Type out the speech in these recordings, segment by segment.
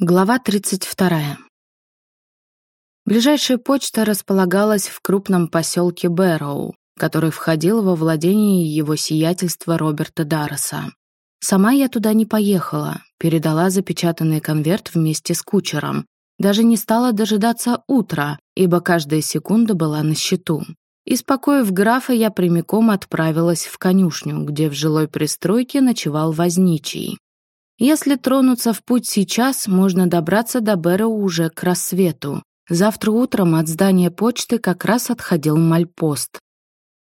Глава 32. Ближайшая почта располагалась в крупном поселке Бэрроу, который входил во владение его сиятельства Роберта Дарреса. Сама я туда не поехала, передала запечатанный конверт вместе с кучером. Даже не стала дожидаться утра, ибо каждая секунда была на счету. Испокоив графа, я прямиком отправилась в конюшню, где в жилой пристройке ночевал возничий. Если тронуться в путь сейчас, можно добраться до Бэроу уже к рассвету. Завтра утром от здания почты как раз отходил мальпост.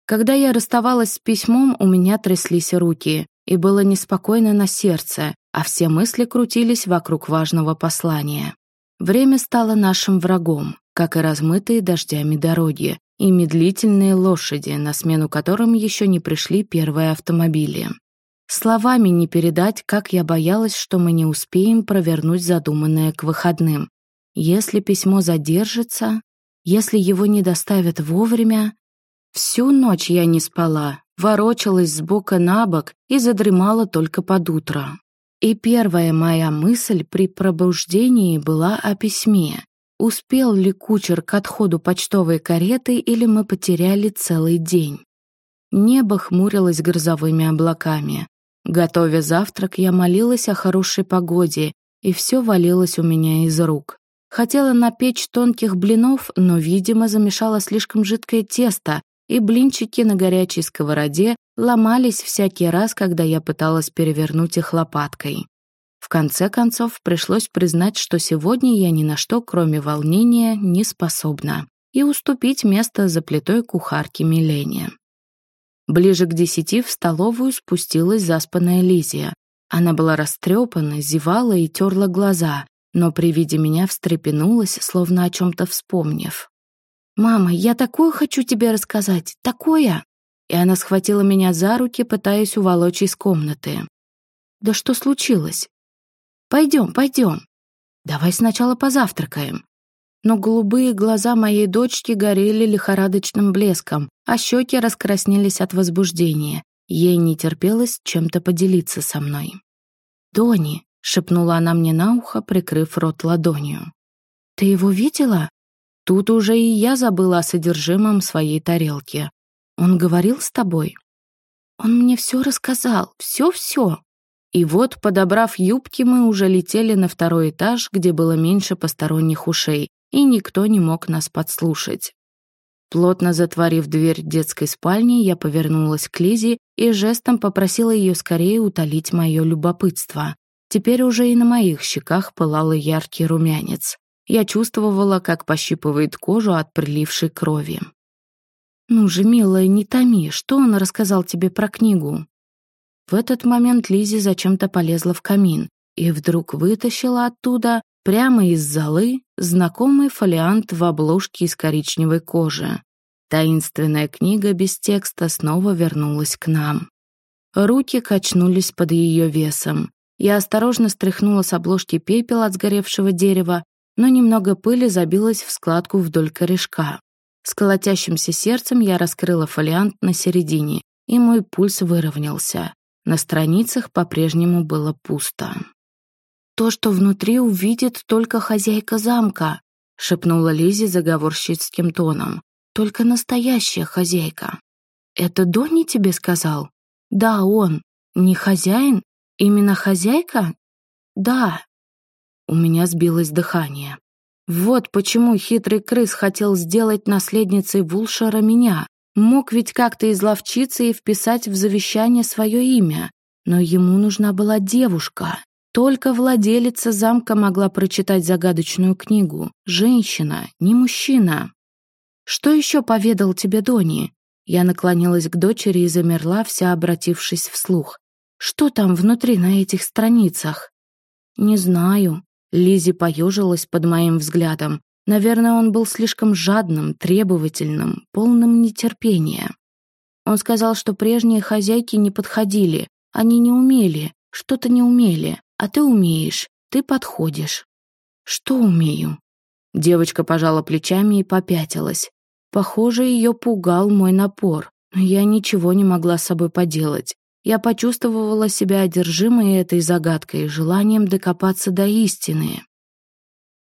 Когда я расставалась с письмом, у меня тряслись руки, и было неспокойно на сердце, а все мысли крутились вокруг важного послания. Время стало нашим врагом, как и размытые дождями дороги, и медлительные лошади, на смену которым еще не пришли первые автомобили. Словами не передать, как я боялась, что мы не успеем провернуть задуманное к выходным. Если письмо задержится, если его не доставят вовремя... Всю ночь я не спала, ворочалась с бока на бок и задремала только под утро. И первая моя мысль при пробуждении была о письме. Успел ли кучер к отходу почтовой кареты или мы потеряли целый день? Небо хмурилось грозовыми облаками. Готовя завтрак, я молилась о хорошей погоде, и все валилось у меня из рук. Хотела напечь тонких блинов, но, видимо, замешала слишком жидкое тесто, и блинчики на горячей сковороде ломались всякий раз, когда я пыталась перевернуть их лопаткой. В конце концов, пришлось признать, что сегодня я ни на что, кроме волнения, не способна, и уступить место за плитой кухарки Милене. Ближе к десяти в столовую спустилась заспанная Лизия. Она была растрепана, зевала и терла глаза, но при виде меня встрепенулась, словно о чем-то вспомнив. «Мама, я такое хочу тебе рассказать, такое!» И она схватила меня за руки, пытаясь уволочь из комнаты. «Да что случилось?» «Пойдем, пойдем. Давай сначала позавтракаем но голубые глаза моей дочки горели лихорадочным блеском, а щеки раскраснелись от возбуждения. Ей не терпелось чем-то поделиться со мной. «Дони», — шепнула она мне на ухо, прикрыв рот ладонью. «Ты его видела?» Тут уже и я забыла о содержимом своей тарелки. «Он говорил с тобой?» «Он мне все рассказал, все-все», и вот, подобрав юбки, мы уже летели на второй этаж, где было меньше посторонних ушей, и никто не мог нас подслушать. Плотно затворив дверь детской спальни, я повернулась к Лизе и жестом попросила ее скорее утолить мое любопытство. Теперь уже и на моих щеках пылал яркий румянец. Я чувствовала, как пощипывает кожу от прилившей крови. «Ну же, милая, не томи, что он рассказал тебе про книгу?» В этот момент Лизи зачем-то полезла в камин и вдруг вытащила оттуда Прямо из золы знакомый фолиант в обложке из коричневой кожи. Таинственная книга без текста снова вернулась к нам. Руки качнулись под ее весом. Я осторожно стряхнула с обложки пепел от сгоревшего дерева, но немного пыли забилось в складку вдоль корешка. С колотящимся сердцем я раскрыла фолиант на середине, и мой пульс выровнялся. На страницах по-прежнему было пусто то, что внутри увидит только хозяйка замка», — шепнула Лизи заговорщицким тоном. «Только настоящая хозяйка». «Это Донни тебе сказал?» «Да, он. Не хозяин? Именно хозяйка?» «Да». У меня сбилось дыхание. Вот почему хитрый крыс хотел сделать наследницей Вулшера меня. Мог ведь как-то изловчиться и вписать в завещание свое имя. Но ему нужна была девушка. Только владелица замка могла прочитать загадочную книгу. Женщина, не мужчина. «Что еще поведал тебе Дони?» Я наклонилась к дочери и замерла, вся обратившись вслух. «Что там внутри на этих страницах?» «Не знаю». Лизи поежилась под моим взглядом. Наверное, он был слишком жадным, требовательным, полным нетерпения. Он сказал, что прежние хозяйки не подходили, они не умели, что-то не умели. А ты умеешь, ты подходишь. Что умею? Девочка пожала плечами и попятилась. Похоже, ее пугал мой напор, но я ничего не могла с собой поделать. Я почувствовала себя одержимой этой загадкой, желанием докопаться до истины.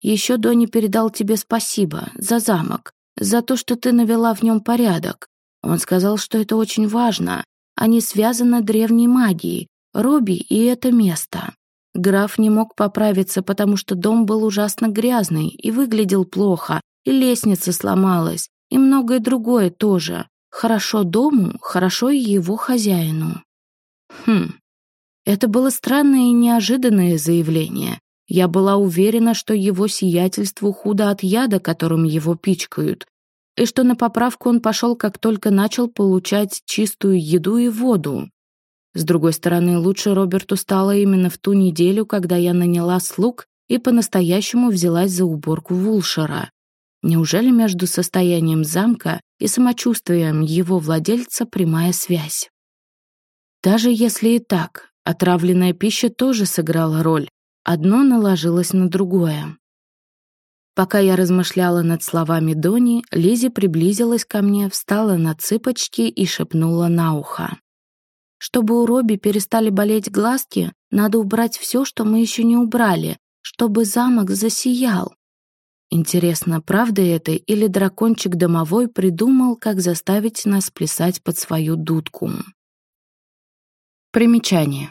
Еще Дони передал тебе спасибо за замок, за то, что ты навела в нем порядок. Он сказал, что это очень важно. Они связаны древней магией, Робби и это место. Граф не мог поправиться, потому что дом был ужасно грязный и выглядел плохо, и лестница сломалась, и многое другое тоже. Хорошо дому, хорошо и его хозяину. Хм, это было странное и неожиданное заявление. Я была уверена, что его сиятельству худо от яда, которым его пичкают, и что на поправку он пошел, как только начал получать чистую еду и воду. С другой стороны, лучше Роберту стало именно в ту неделю, когда я наняла слуг и по-настоящему взялась за уборку Вулшера. Неужели между состоянием замка и самочувствием его владельца прямая связь? Даже если и так, отравленная пища тоже сыграла роль, Одно наложилось на другое. Пока я размышляла над словами Дони, Лизи приблизилась ко мне, встала на цыпочки и шепнула на ухо. «Чтобы у Робби перестали болеть глазки, надо убрать все, что мы еще не убрали, чтобы замок засиял». Интересно, правда это или дракончик домовой придумал, как заставить нас плясать под свою дудку? Примечание.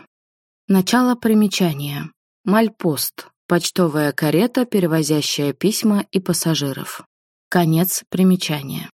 Начало примечания. Мальпост. Почтовая карета, перевозящая письма и пассажиров. Конец примечания.